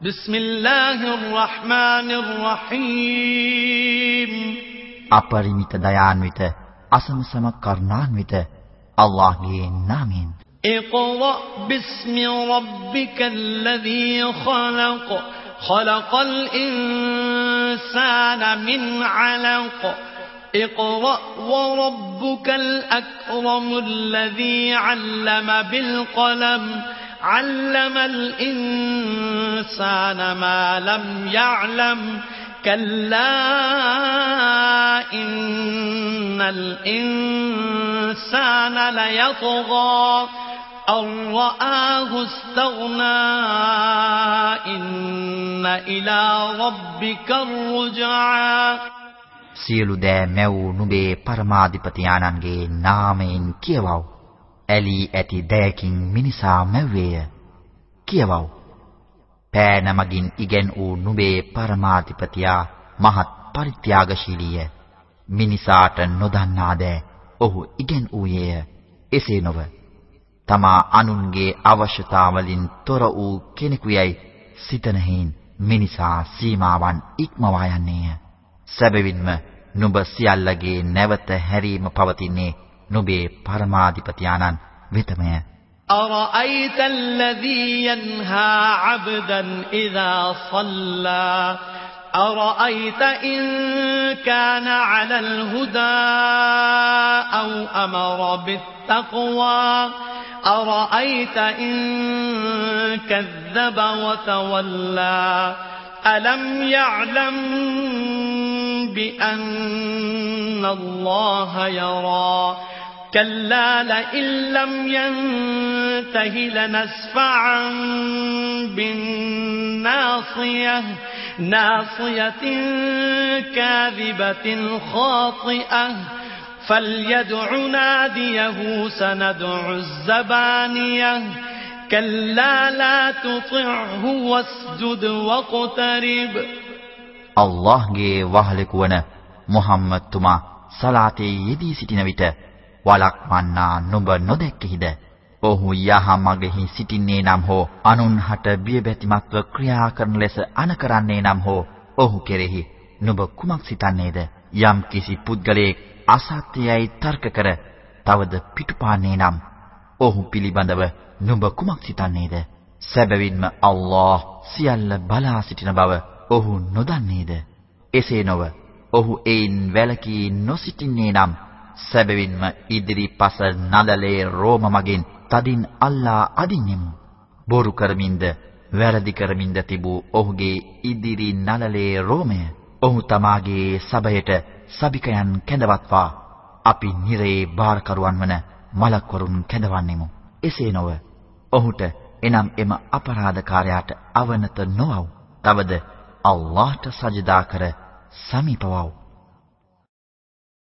بسم الله الرحمن الرحيم අපරිමිත දයාන්විත අසමසම කරුණාන්විත අල්ලාහ්ගේ නාමයෙන් اقرأ باسم ربك الذي خلق خلق الإنسان من علق اقرأ وربك الأكرم الذي علم بالقلم علم الإنسان ما لم يعلم كلا إن الإنسان ليطغى أن رآه استغنى إن إلى ربك الرجعى සියලු දෑ මැව් නුඹේ පරමාධිපති ආනන්ගේ නාමයෙන් කියවව්. ඇලී ඇති දෑකින් මිනිසා මැව්වේය. කියවව්. පෑන මගින් ඉගෙන් වූ නුඹේ පරමාධිපතියා මහත් පරිත්‍යාගශීලීය. මිනිසාට නොදන්නා දෑ ඔහු ඉගෙන් වූයේය. එසේ නොව තමා අනුන්ගේ අවශ්‍යතාවලින් තොර වූ කෙනෙකුයයි සිතන හේන් මිනිසා සීමාවන් ඉක්මවා යන්නේය. සැබවින්ම නුඹ සියල්ලගේ නැවත හැරීම පවතින්නේ නුඹේ පරමාධිපති ආනන් වෙතමය. أرأيت الذي ينهى عبدا إذا صلى أرأيت إن كان على الهدى أو أمر بالتقوى أرأيت إن كذب وتولى ألم يعلم بأن الله يرى كلا لئن لم ينته لنسفعا بالناصية ناصية كاذبة خاطئة. فليدع ناديه سندع الزبانية. كلا لا تطعه واسجد واقترب. الله جي وهلك ونا محمد تما صلاتي يدي ستنا වලක්වන්නා නුඹ නොදැක්කෙහිද? ඔහු යහමගෙහි සිටින්නේ නම් හෝ අනුන්හට බියබැතිමත්ව ක්‍රියා කරන ලෙස අනකරන්නේ නම් හෝ ඔහු කෙරෙහි නුඹ කුමක් සිතන්නේද? යම් කිසි පුද්ගලයෙක් අසත්‍යයයි තර්ක කර තවද පිටුපාන්නේ නම් ඔහු පිළිබඳව නුඹ කුමක් සිතන්නේද? සැබවින්ම අල්ලාහ් සියල්ල බලා සිටින බව ඔහු නොදන්නේද? එසේ නොව ඔහු ඒන් වැළකී නොසිටින්නේ නම් සැබවින්ම ඉදිරිපස නළලේ රෝම මගින් තදින් අල්ලා අදින්නෙමු. බොරු කරමින්ද වැරදි කරමින්ද තිබූ ඔහුගේ ඉදිරි නළලේ රෝමය ඔහු තමාගේ සබයට සබිකයන් කැඳවත්වා අපි නිරේ බාරකරුවන් වන මලක්වරුන් කැඳවන්නෙමු. එසේ නොව ඔහුට එනම් එම අපරාධකාරයාට අවනත නොවව්. තවද අල්ලාහට සජදා කර සමීපවව්.